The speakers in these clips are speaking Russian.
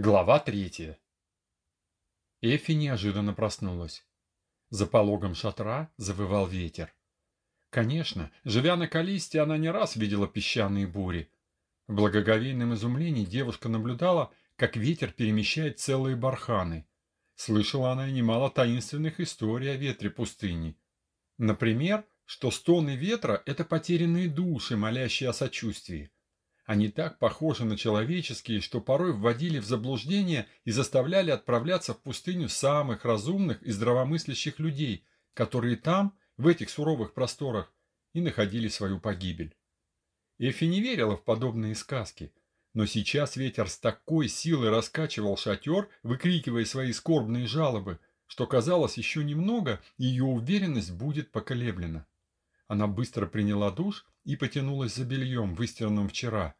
Глава третья. Эфи неожиданно проснулась. За пологом шатра завывал ветер. Конечно, живя на Калисте, она не раз видела песчаные бури. В благоговейном изумлении девушка наблюдала, как ветер перемещает целые барханы. Слышала она и немало таинственных историй о ветре пустыни. Например, что стоны ветра – это потерянные души, молящие о сочувствии. Они так похожи на человеческие, что порой вводили в заблуждение и заставляли отправляться в пустыню самых разумных и здравомыслящих людей, которые там, в этих суровых просторах, и находили свою погибель. Эфи не верила в подобные сказки, но сейчас ветер с такой силой раскачивал шатер, выкрикивая свои скорбные жалобы, что казалось еще немного, и ее уверенность будет поколеблена. Она быстро приняла душ и потянулась за бельем, выстиранным вчера.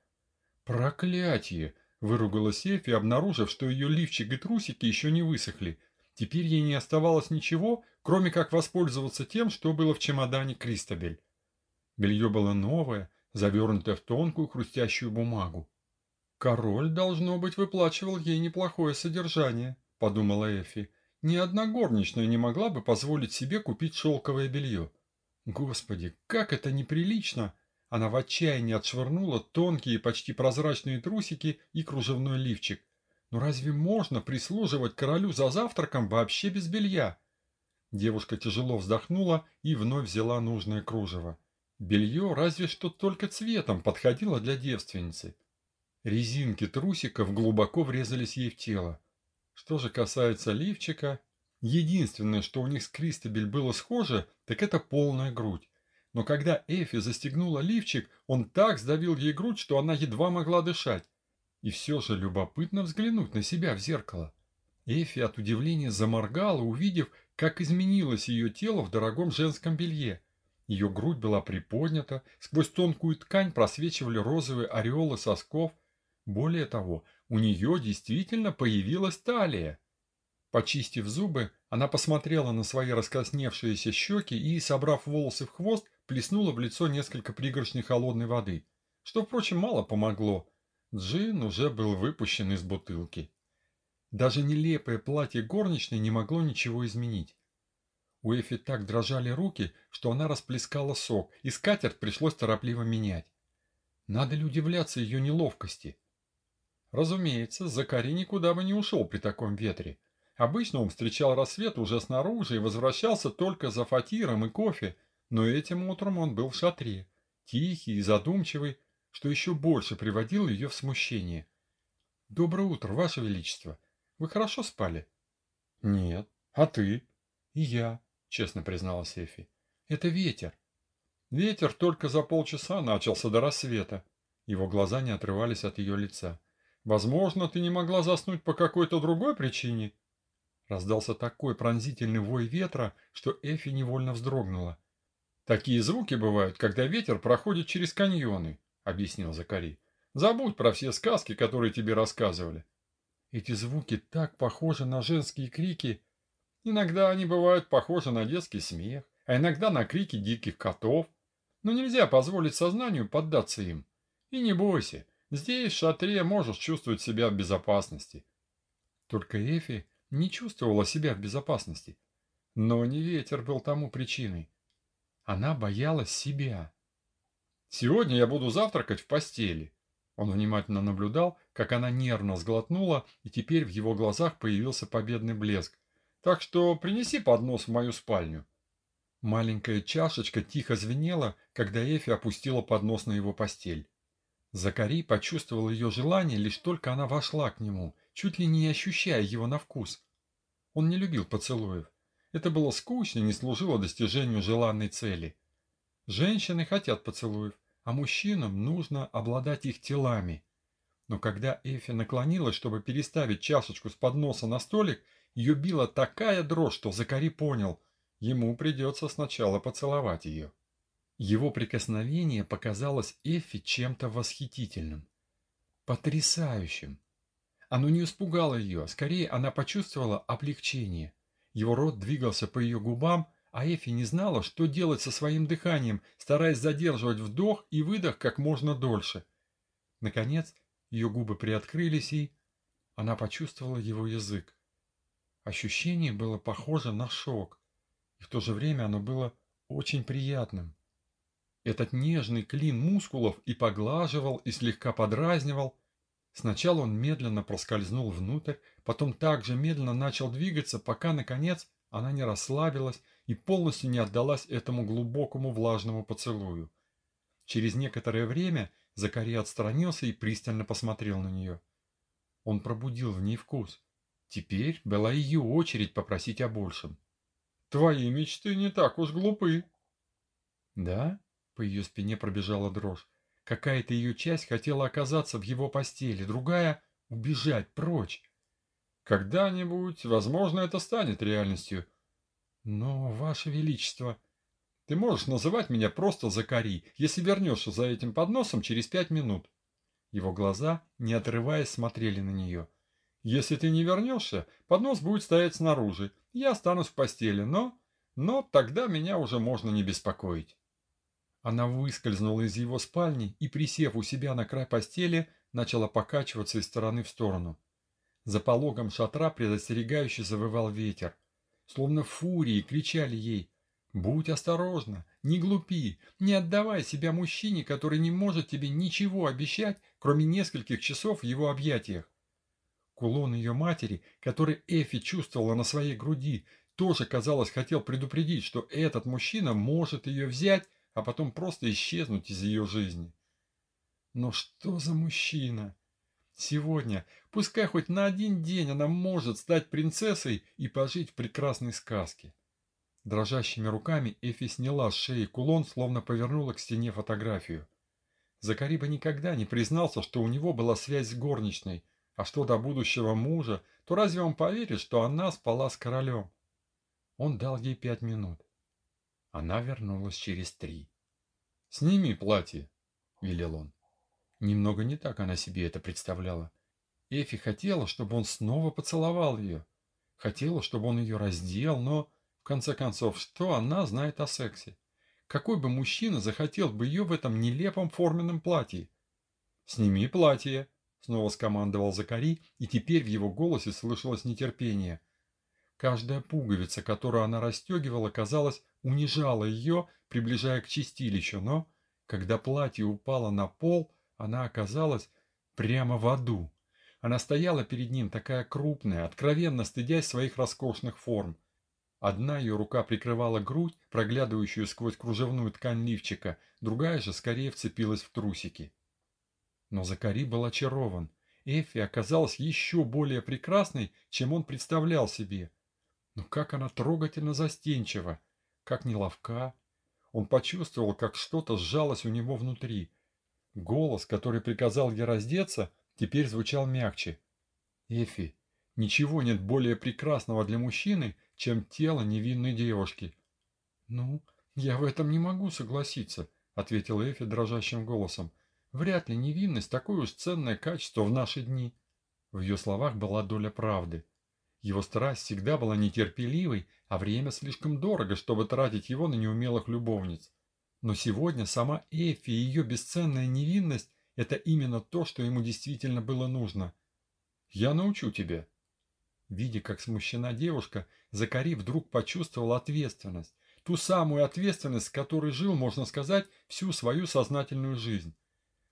«Проклятие!» – выругалась Эфи, обнаружив, что ее лифчик и трусики еще не высохли. Теперь ей не оставалось ничего, кроме как воспользоваться тем, что было в чемодане Кристабель. Белье было новое, завернутое в тонкую хрустящую бумагу. «Король, должно быть, выплачивал ей неплохое содержание», – подумала Эфи. «Ни одна горничная не могла бы позволить себе купить шелковое белье». Господи, как это неприлично! Она в отчаянии отшвырнула тонкие, почти прозрачные трусики и кружевной лифчик. Но разве можно прислуживать королю за завтраком вообще без белья? Девушка тяжело вздохнула и вновь взяла нужное кружево. Белье разве что только цветом подходило для девственницы. Резинки трусиков глубоко врезались ей в тело. Что же касается лифчика, Единственное, что у них с Кристабель было схоже, так это полная грудь. Но когда Эфи застегнула лифчик, он так сдавил ей грудь, что она едва могла дышать. И все же любопытно взглянуть на себя в зеркало. Эфи от удивления заморгала, увидев, как изменилось ее тело в дорогом женском белье. Ее грудь была приподнята, сквозь тонкую ткань просвечивали розовые ореолы сосков. Более того, у нее действительно появилась талия. Почистив зубы, она посмотрела на свои раскрасневшиеся щеки и, собрав волосы в хвост, плеснула в лицо несколько пригоршней холодной воды, что, впрочем, мало помогло. Джин уже был выпущен из бутылки. Даже нелепое платье горничной не могло ничего изменить. У Эфи так дрожали руки, что она расплескала сок, и скатерть пришлось торопливо менять. Надо ли удивляться ее неловкости? Разумеется, Закари никуда бы не ушел при таком ветре. Обычно он встречал рассвет уже снаружи и возвращался только за фатиром и кофе, но этим утром он был в шатре, тихий и задумчивый, что еще больше приводило ее в смущение. «Доброе утро, Ваше Величество. Вы хорошо спали?» «Нет. А ты?» «И я», — честно призналась Эфи. «Это ветер». Ветер только за полчаса начался до рассвета. Его глаза не отрывались от ее лица. «Возможно, ты не могла заснуть по какой-то другой причине?» Раздался такой пронзительный вой ветра, что Эфи невольно вздрогнула. «Такие звуки бывают, когда ветер проходит через каньоны», — объяснил Закари. «Забудь про все сказки, которые тебе рассказывали». Эти звуки так похожи на женские крики. Иногда они бывают похожи на детский смех, а иногда на крики диких котов. Но нельзя позволить сознанию поддаться им. И не бойся, здесь, в шатре, можешь чувствовать себя в безопасности. Только Эфи не чувствовала себя в безопасности. Но не ветер был тому причиной. Она боялась себя. «Сегодня я буду завтракать в постели». Он внимательно наблюдал, как она нервно сглотнула, и теперь в его глазах появился победный блеск. «Так что принеси поднос в мою спальню». Маленькая чашечка тихо звенела, когда Эфи опустила поднос на его постель. Закари почувствовал ее желание, лишь только она вошла к нему, чуть ли не ощущая его на вкус. Он не любил поцелуев. Это было скучно и не служило достижению желанной цели. Женщины хотят поцелуев, а мужчинам нужно обладать их телами. Но когда Эфи наклонилась, чтобы переставить чашечку с подноса на столик, ее била такая дрожь, что Закари понял, ему придется сначала поцеловать ее. Его прикосновение показалось Эфи чем-то восхитительным. Потрясающим. Оно не испугало ее, скорее она почувствовала облегчение. Его рот двигался по ее губам, а Эфи не знала, что делать со своим дыханием, стараясь задерживать вдох и выдох как можно дольше. Наконец, ее губы приоткрылись и... Она почувствовала его язык. Ощущение было похоже на шок, и в то же время оно было очень приятным. Этот нежный клин мускулов и поглаживал, и слегка подразнивал. Сначала он медленно проскользнул внутрь, потом также медленно начал двигаться, пока, наконец, она не расслабилась и полностью не отдалась этому глубокому влажному поцелую. Через некоторое время Закария отстранился и пристально посмотрел на нее. Он пробудил в ней вкус. Теперь была ее очередь попросить о большем. «Твои мечты не так уж глупы». «Да?» — по ее спине пробежала дрожь. Какая-то ее часть хотела оказаться в его постели, другая — убежать прочь. «Когда-нибудь, возможно, это станет реальностью». «Но, Ваше Величество...» «Ты можешь называть меня просто Закари, если вернешься за этим подносом через пять минут». Его глаза, не отрываясь, смотрели на нее. «Если ты не вернешься, поднос будет стоять снаружи. Я останусь в постели, но... Но тогда меня уже можно не беспокоить». Она выскользнула из его спальни и, присев у себя на край постели, начала покачиваться из стороны в сторону. За пологом шатра предостерегающе завывал ветер. Словно фурии кричали ей «Будь осторожна, не глупи, не отдавай себя мужчине, который не может тебе ничего обещать, кроме нескольких часов в его объятиях». Кулон ее матери, который Эфи чувствовала на своей груди, тоже, казалось, хотел предупредить, что этот мужчина может ее взять, а потом просто исчезнуть из ее жизни. Но что за мужчина? Сегодня, пускай хоть на один день она может стать принцессой и пожить в прекрасной сказке. Дрожащими руками Эфи сняла с шеи кулон, словно повернула к стене фотографию. Закариба никогда не признался, что у него была связь с горничной, а что до будущего мужа, то разве он поверит, что она спала с королем? Он дал ей пять минут. Она вернулась через три. «Сними платье», — велел он. Немного не так она себе это представляла. Эфи хотела, чтобы он снова поцеловал ее. Хотела, чтобы он ее раздел, но, в конце концов, что она знает о сексе? Какой бы мужчина захотел бы ее в этом нелепом форменном платье? «Сними платье», — снова скомандовал Закари, и теперь в его голосе слышалось нетерпение. Каждая пуговица, которую она расстегивала, казалось, унижала ее, приближая к чистилищу, но, когда платье упало на пол, она оказалась прямо в аду. Она стояла перед ним такая крупная, откровенно стыдясь своих роскошных форм. Одна ее рука прикрывала грудь, проглядывающую сквозь кружевную ткань лифчика, другая же скорее вцепилась в трусики. Но Закари был очарован. Эфи оказалась еще более прекрасной, чем он представлял себе. Но как она трогательно застенчива, как неловка. Он почувствовал, как что-то сжалось у него внутри. Голос, который приказал ей раздеться, теперь звучал мягче. «Эфи, ничего нет более прекрасного для мужчины, чем тело невинной девушки». «Ну, я в этом не могу согласиться», — ответила Эфи дрожащим голосом. «Вряд ли невинность такое уж ценное качество в наши дни». В ее словах была доля правды. Его страсть всегда была нетерпеливой, а время слишком дорого, чтобы тратить его на неумелых любовниц. Но сегодня сама Эфи и ее бесценная невинность – это именно то, что ему действительно было нужно. «Я научу тебя». Видя, как смущена девушка, Закари вдруг почувствовал ответственность. Ту самую ответственность, с которой жил, можно сказать, всю свою сознательную жизнь.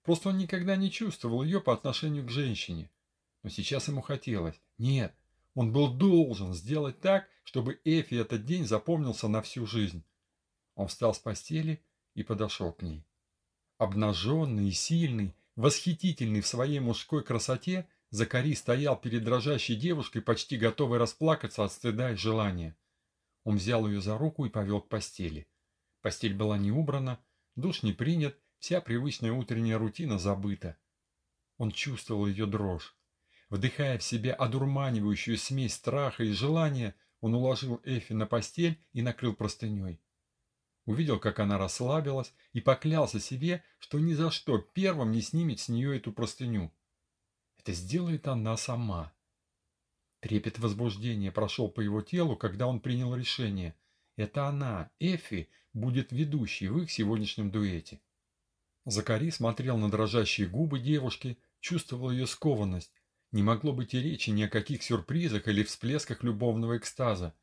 Просто он никогда не чувствовал ее по отношению к женщине. Но сейчас ему хотелось. Нет, он был должен сделать так, чтобы Эфи этот день запомнился на всю жизнь. Он встал с постели и подошел к ней. Обнаженный и сильный, восхитительный в своей мужской красоте, Закари стоял перед дрожащей девушкой, почти готовый расплакаться от стыда и желания. Он взял ее за руку и повел к постели. Постель была не убрана, душ не принят, вся привычная утренняя рутина забыта. Он чувствовал ее дрожь. Вдыхая в себя одурманивающую смесь страха и желания, он уложил Эфи на постель и накрыл простыней увидел, как она расслабилась, и поклялся себе, что ни за что первым не снимет с нее эту простыню. Это сделает она сама. Трепет возбуждения прошел по его телу, когда он принял решение. Это она, Эфи, будет ведущей в их сегодняшнем дуэте. Закари смотрел на дрожащие губы девушки, чувствовал ее скованность. Не могло быть и речи ни о каких сюрпризах или всплесках любовного экстаза.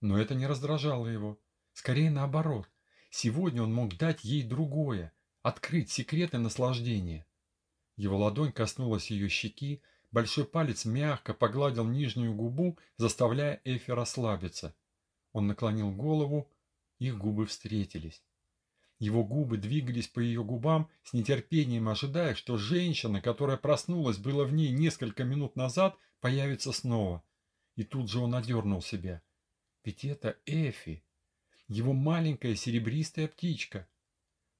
Но это не раздражало его. Скорее наоборот. Сегодня он мог дать ей другое, открыть секреты наслаждения. Его ладонь коснулась ее щеки, большой палец мягко погладил нижнюю губу, заставляя Эфи расслабиться. Он наклонил голову, их губы встретились. Его губы двигались по ее губам с нетерпением, ожидая, что женщина, которая проснулась было в ней несколько минут назад, появится снова. И тут же он одернул себя. Ведь это Эфи, его маленькая серебристая птичка.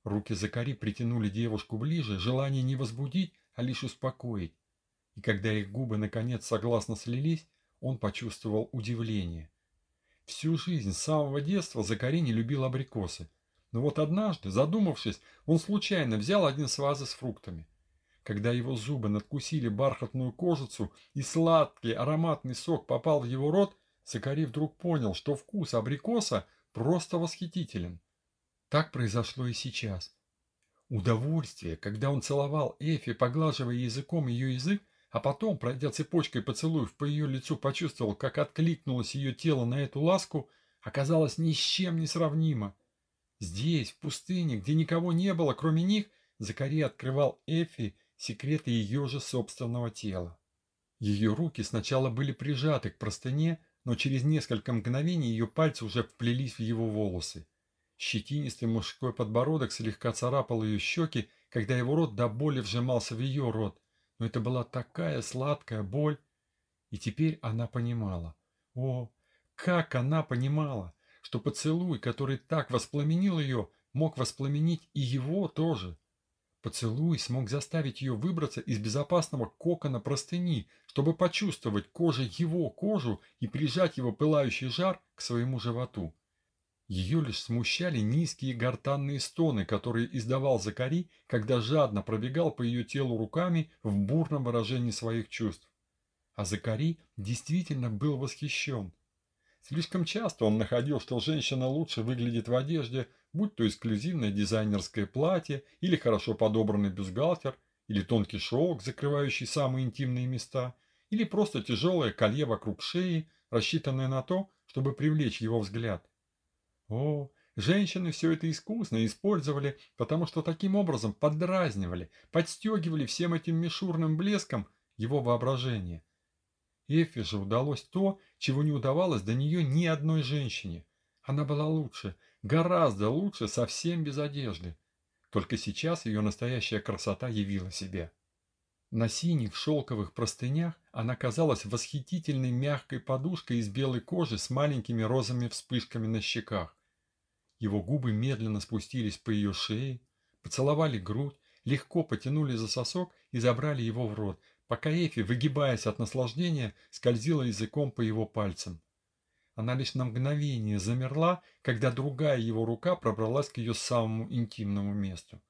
Руки Закари притянули девушку ближе, желание не возбудить, а лишь успокоить. И когда их губы наконец согласно слились, он почувствовал удивление. Всю жизнь, с самого детства, Закари не любил абрикосы – но вот однажды, задумавшись, он случайно взял один с вазы с фруктами. Когда его зубы надкусили бархатную кожицу и сладкий ароматный сок попал в его рот, Закари вдруг понял, что вкус абрикоса просто восхитителен. Так произошло и сейчас. Удовольствие, когда он целовал Эфи, поглаживая языком ее язык, а потом, пройдя цепочкой поцелуев по ее лицу, почувствовал, как откликнулось ее тело на эту ласку, оказалось ни с чем не сравнимо. Здесь, в пустыне, где никого не было, кроме них, Закари открывал Эфи секреты ее же собственного тела. Ее руки сначала были прижаты к простыне, но через несколько мгновений ее пальцы уже вплелись в его волосы. Щетинистый мужской подбородок слегка царапал ее щеки, когда его рот до боли вжимался в ее рот. Но это была такая сладкая боль. И теперь она понимала. О, как она понимала! Что поцелуй, который так воспламенил ее, мог воспламенить и его тоже. Поцелуй смог заставить ее выбраться из безопасного кокона простыни, чтобы почувствовать кожей его кожу и прижать его пылающий жар к своему животу. Ее лишь смущали низкие гортанные стоны, которые издавал Закари, когда жадно пробегал по ее телу руками в бурном выражении своих чувств. А Закари действительно был восхищен. Слишком часто он находил, что женщина лучше выглядит в одежде, будь то эксклюзивное дизайнерское платье, или хорошо подобранный бюстгальтер, или тонкий шелк, закрывающий самые интимные места, или просто тяжелое колье вокруг шеи, рассчитанное на то, чтобы привлечь его взгляд. О, женщины все это искусно использовали, потому что таким образом поддразнивали, подстегивали всем этим мишурным блеском его воображение – Эффи же удалось то, чего не удавалось до нее ни одной женщине. Она была лучше, гораздо лучше, совсем без одежды. Только сейчас ее настоящая красота явила себя. На синих шелковых простынях она казалась восхитительной мягкой подушкой из белой кожи с маленькими розовыми вспышками на щеках. Его губы медленно спустились по ее шее, поцеловали грудь, легко потянули за сосок и забрали его в рот, пока Эфи, выгибаясь от наслаждения, скользила языком по его пальцам. Она лишь на мгновение замерла, когда другая его рука пробралась к ее самому интимному месту.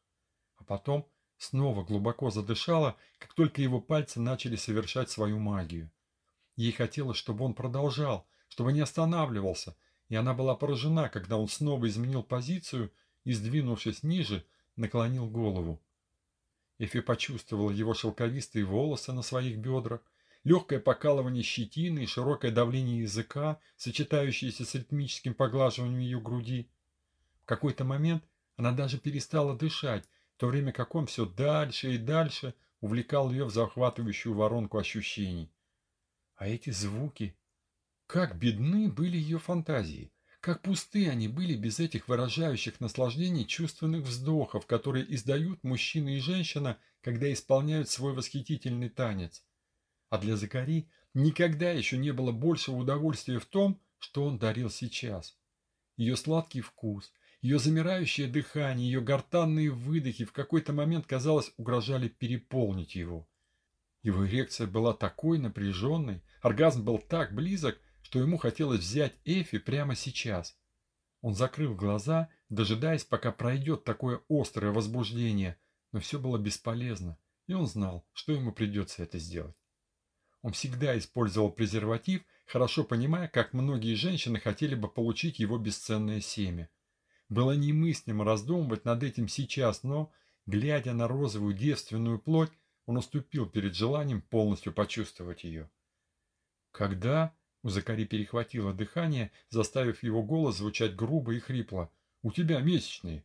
А потом снова глубоко задышала, как только его пальцы начали совершать свою магию. Ей хотелось, чтобы он продолжал, чтобы не останавливался, и она была поражена, когда он снова изменил позицию и, сдвинувшись ниже, наклонил голову. Эфи почувствовала его шелковистые волосы на своих бедрах, легкое покалывание щетины и широкое давление языка, сочетающееся с ритмическим поглаживанием ее груди. В какой-то момент она даже перестала дышать, в то время как он все дальше и дальше увлекал ее в захватывающую воронку ощущений. А эти звуки... Как бедны были ее фантазии! Как пусты они были без этих выражающих наслаждений чувственных вздохов, которые издают мужчина и женщина, когда исполняют свой восхитительный танец. А для Закари никогда еще не было большего удовольствия в том, что он дарил сейчас. Ее сладкий вкус, ее замирающее дыхание, ее гортанные выдохи в какой-то момент, казалось, угрожали переполнить его. Его эрекция была такой напряженной, оргазм был так близок – что ему хотелось взять Эфи прямо сейчас. Он закрыл глаза, дожидаясь, пока пройдет такое острое возбуждение, но все было бесполезно, и он знал, что ему придется это сделать. Он всегда использовал презерватив, хорошо понимая, как многие женщины хотели бы получить его бесценное семя. Было немыслимо раздумывать над этим сейчас, но, глядя на розовую девственную плоть, он уступил перед желанием полностью почувствовать ее. Когда у Закари перехватило дыхание, заставив его голос звучать грубо и хрипло. «У тебя месячные!»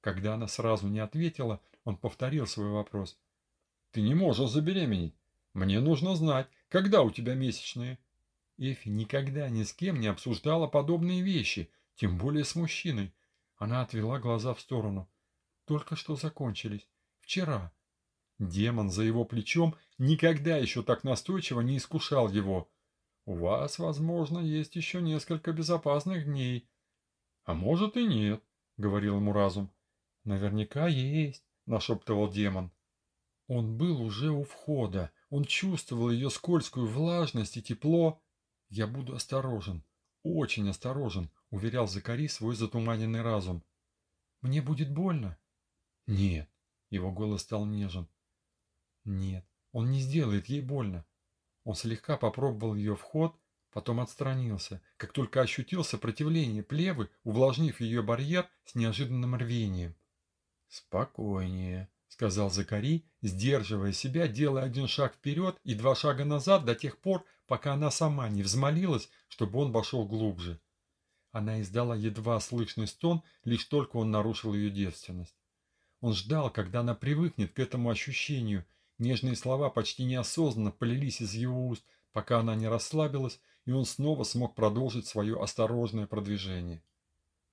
Когда она сразу не ответила, он повторил свой вопрос. «Ты не можешь забеременеть. Мне нужно знать, когда у тебя месячные?» Эфи никогда ни с кем не обсуждала подобные вещи, тем более с мужчиной. Она отвела глаза в сторону. «Только что закончились. Вчера». Демон за его плечом никогда еще так настойчиво не искушал его. У вас, возможно, есть еще несколько безопасных дней. А может и нет, говорил ему разум. Наверняка есть, нашептывал демон. Он был уже у входа. Он чувствовал ее скользкую влажность и тепло. Я буду осторожен, очень осторожен, уверял Закари свой затуманенный разум. Мне будет больно? Нет. Его голос стал нежен. Нет, он не сделает ей больно. Он слегка попробовал ее вход, потом отстранился, как только ощутил сопротивление плевы, увлажнив ее барьер с неожиданным рвением. «Спокойнее», — сказал Закари, сдерживая себя, делая один шаг вперед и два шага назад до тех пор, пока она сама не взмолилась, чтобы он вошел глубже. Она издала едва слышный стон, лишь только он нарушил ее девственность. Он ждал, когда она привыкнет к этому ощущению — Нежные слова почти неосознанно полились из его уст, пока она не расслабилась, и он снова смог продолжить свое осторожное продвижение.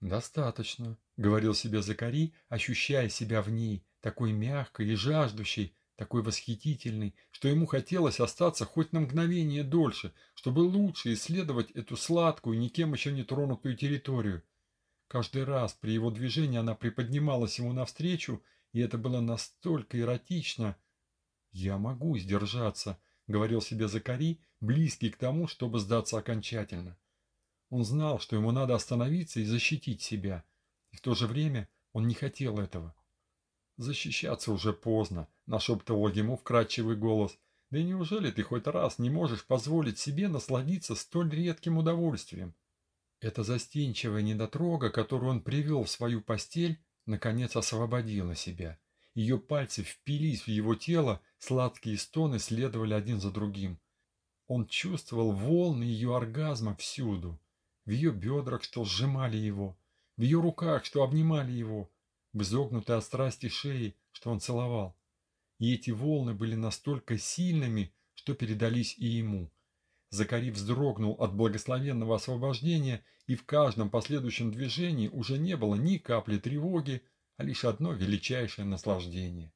«Достаточно», — говорил себе Закари, ощущая себя в ней, такой мягкой и жаждущей, такой восхитительной, что ему хотелось остаться хоть на мгновение дольше, чтобы лучше исследовать эту сладкую, никем еще не тронутую территорию. Каждый раз при его движении она приподнималась ему навстречу, и это было настолько эротично, «Я могу сдержаться», — говорил себе Закари, близкий к тому, чтобы сдаться окончательно. Он знал, что ему надо остановиться и защитить себя, и в то же время он не хотел этого. «Защищаться уже поздно», — нашептывал ему вкрадчивый голос. «Да неужели ты хоть раз не можешь позволить себе насладиться столь редким удовольствием?» Эта застенчивая недотрога, которую он привел в свою постель, наконец освободила себя. Ее пальцы впились в его тело, сладкие стоны следовали один за другим. Он чувствовал волны ее оргазма всюду. В ее бедрах, что сжимали его, в ее руках, что обнимали его, в изогнутой от страсти шеи, что он целовал. И эти волны были настолько сильными, что передались и ему. Закари вздрогнул от благословенного освобождения, и в каждом последующем движении уже не было ни капли тревоги, а лишь одно величайшее наслаждение.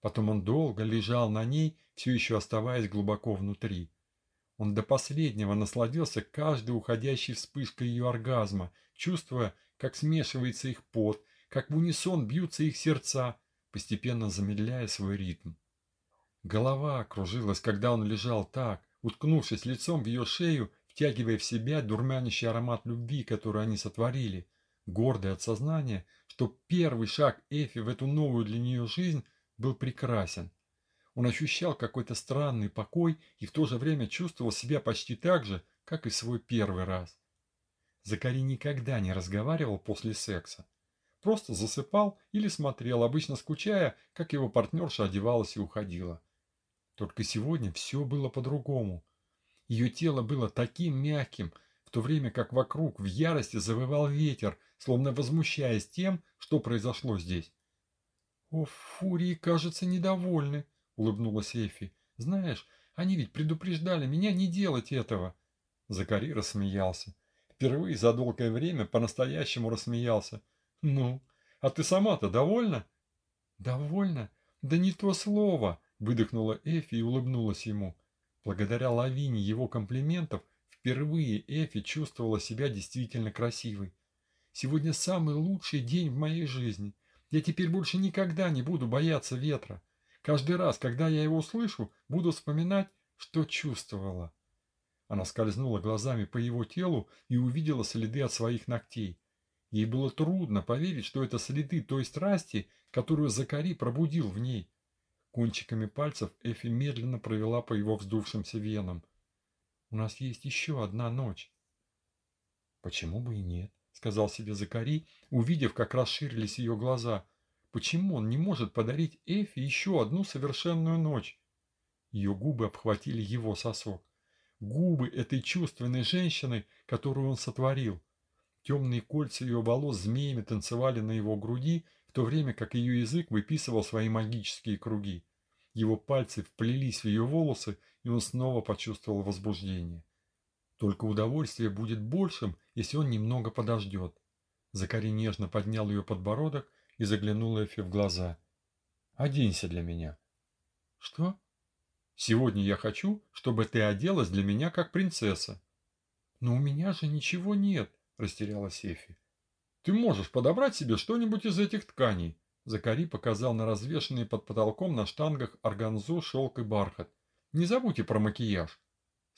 Потом он долго лежал на ней, все еще оставаясь глубоко внутри. Он до последнего насладился каждой уходящей вспышкой ее оргазма, чувствуя, как смешивается их пот, как в унисон бьются их сердца, постепенно замедляя свой ритм. Голова кружилась, когда он лежал так, уткнувшись лицом в ее шею, втягивая в себя дурманящий аромат любви, который они сотворили – гордый от сознания, что первый шаг Эфи в эту новую для нее жизнь был прекрасен. Он ощущал какой-то странный покой и в то же время чувствовал себя почти так же, как и свой первый раз. Закари никогда не разговаривал после секса. Просто засыпал или смотрел, обычно скучая, как его партнерша одевалась и уходила. Только сегодня все было по-другому. Ее тело было таким мягким, в то время как вокруг в ярости завывал ветер, словно возмущаясь тем, что произошло здесь. «О, фурии, кажется, недовольны», — улыбнулась Эфи. «Знаешь, они ведь предупреждали меня не делать этого». Закари рассмеялся. Впервые за долгое время по-настоящему рассмеялся. «Ну, а ты сама-то довольна?» «Довольна? Да не то слово!» — выдохнула Эфи и улыбнулась ему. Благодаря лавине его комплиментов Впервые Эфи чувствовала себя действительно красивой. Сегодня самый лучший день в моей жизни. Я теперь больше никогда не буду бояться ветра. Каждый раз, когда я его услышу, буду вспоминать, что чувствовала. Она скользнула глазами по его телу и увидела следы от своих ногтей. Ей было трудно поверить, что это следы той страсти, которую Закари пробудил в ней. Кончиками пальцев Эфи медленно провела по его вздувшимся венам. У нас есть еще одна ночь. Почему бы и нет? Сказал себе Закари, увидев, как расширились ее глаза. Почему он не может подарить Эфи еще одну совершенную ночь? Ее губы обхватили его сосок. Губы этой чувственной женщины, которую он сотворил. Темные кольца ее волос змеями танцевали на его груди, в то время как ее язык выписывал свои магические круги. Его пальцы вплелись в ее волосы, и он снова почувствовал возбуждение. Только удовольствие будет большим, если он немного подождет. Закари нежно поднял ее подбородок и заглянул Эфи в глаза. «Оденься для меня». «Что?» «Сегодня я хочу, чтобы ты оделась для меня как принцесса». «Но у меня же ничего нет», – растерялась Эфи. «Ты можешь подобрать себе что-нибудь из этих тканей». Закари показал на развешенные под потолком на штангах органзу, шелк и бархат. «Не забудьте про макияж».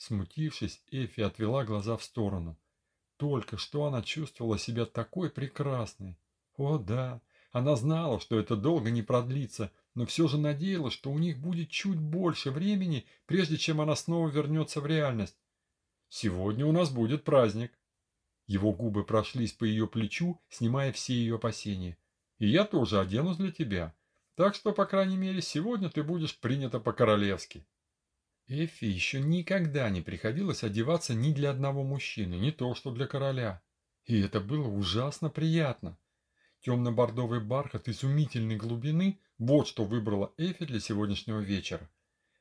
Смутившись, Эфи отвела глаза в сторону. Только что она чувствовала себя такой прекрасной. О да, она знала, что это долго не продлится, но все же надеялась, что у них будет чуть больше времени, прежде чем она снова вернется в реальность. «Сегодня у нас будет праздник». Его губы прошлись по ее плечу, снимая все ее опасения. «И я тоже оденусь для тебя. Так что, по крайней мере, сегодня ты будешь принята по-королевски». Эфи еще никогда не приходилось одеваться ни для одного мужчины, не то что для короля. И это было ужасно приятно. Темно-бордовый бархат изумительной глубины – вот что выбрала Эфи для сегодняшнего вечера.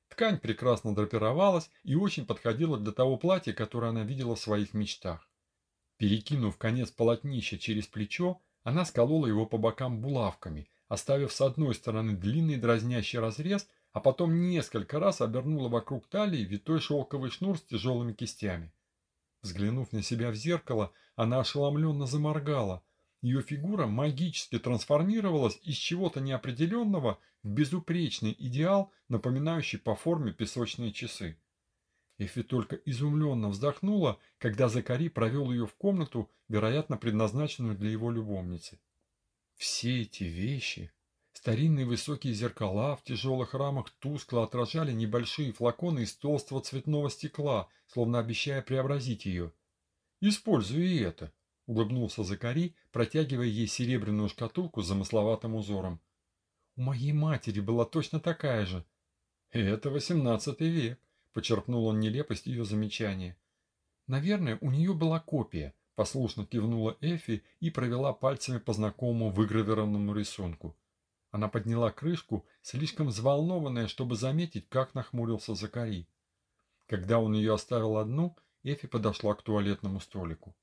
Ткань прекрасно драпировалась и очень подходила для того платья, которое она видела в своих мечтах. Перекинув конец полотнища через плечо, она сколола его по бокам булавками, оставив с одной стороны длинный дразнящий разрез – а потом несколько раз обернула вокруг талии витой шелковый шнур с тяжелыми кистями. Взглянув на себя в зеркало, она ошеломленно заморгала. Ее фигура магически трансформировалась из чего-то неопределенного в безупречный идеал, напоминающий по форме песочные часы. Эфи только изумленно вздохнула, когда Закари провел ее в комнату, вероятно, предназначенную для его любовницы. Все эти вещи Старинные высокие зеркала в тяжелых рамах тускло отражали небольшие флаконы из толстого цветного стекла, словно обещая преобразить ее. «Используй и это», — улыбнулся Закари, протягивая ей серебряную шкатулку с замысловатым узором. «У моей матери была точно такая же». «Это восемнадцатый век», — подчеркнул он нелепость ее замечания. «Наверное, у нее была копия», — послушно кивнула Эфи и провела пальцами по знакомому выгравированному рисунку. Она подняла крышку, слишком взволнованная, чтобы заметить, как нахмурился Закари. Когда он ее оставил одну, Эфи подошла к туалетному столику.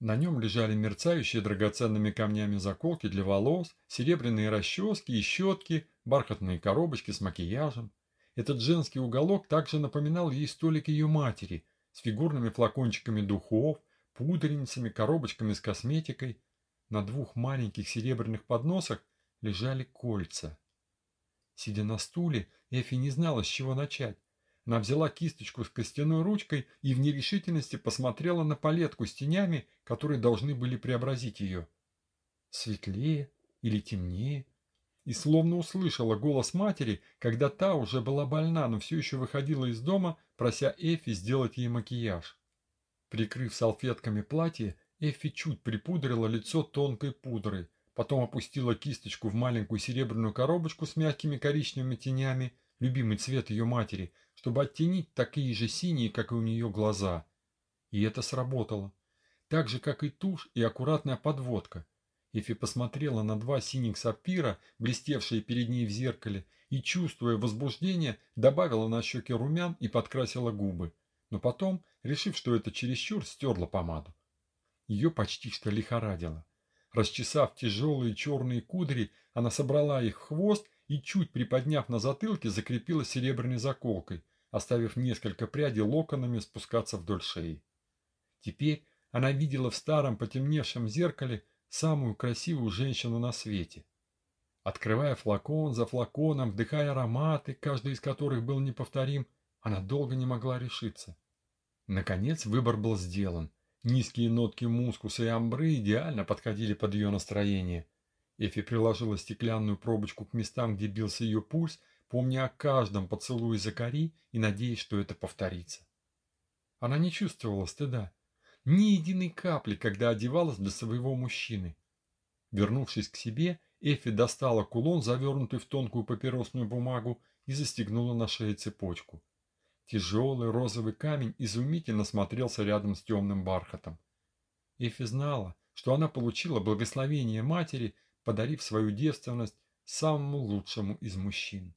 На нем лежали мерцающие драгоценными камнями заколки для волос, серебряные расчески и щетки, бархатные коробочки с макияжем. Этот женский уголок также напоминал ей столик ее матери, с фигурными флакончиками духов, пудреницами, коробочками с косметикой. На двух маленьких серебряных подносах лежали кольца. Сидя на стуле, Эфи не знала, с чего начать. Она взяла кисточку с костяной ручкой и в нерешительности посмотрела на палетку с тенями, которые должны были преобразить ее. Светлее или темнее? И словно услышала голос матери, когда та уже была больна, но все еще выходила из дома, прося Эфи сделать ей макияж. Прикрыв салфетками платье, Эфи чуть припудрила лицо тонкой пудрой, потом опустила кисточку в маленькую серебряную коробочку с мягкими коричневыми тенями, любимый цвет ее матери, чтобы оттенить такие же синие, как и у нее глаза. И это сработало. Так же, как и тушь и аккуратная подводка. Эфи посмотрела на два синих сапфира, блестевшие перед ней в зеркале, и, чувствуя возбуждение, добавила на щеки румян и подкрасила губы. Но потом, решив, что это чересчур, стерла помаду. Ее почти что лихорадило. Расчесав тяжелые черные кудри, она собрала их в хвост и, чуть приподняв на затылке, закрепила серебряной заколкой, оставив несколько прядей локонами спускаться вдоль шеи. Теперь она видела в старом потемневшем зеркале самую красивую женщину на свете. Открывая флакон за флаконом, вдыхая ароматы, каждый из которых был неповторим, она долго не могла решиться. Наконец выбор был сделан. Низкие нотки мускуса и амбры идеально подходили под ее настроение. Эфи приложила стеклянную пробочку к местам, где бился ее пульс, помня о каждом поцелуе Закари и надеясь, что это повторится. Она не чувствовала стыда. Ни единой капли, когда одевалась для своего мужчины. Вернувшись к себе, Эфи достала кулон, завернутый в тонкую папиросную бумагу, и застегнула на шее цепочку. Тяжелый розовый камень изумительно смотрелся рядом с темным бархатом. Эфи знала, что она получила благословение матери, подарив свою девственность самому лучшему из мужчин.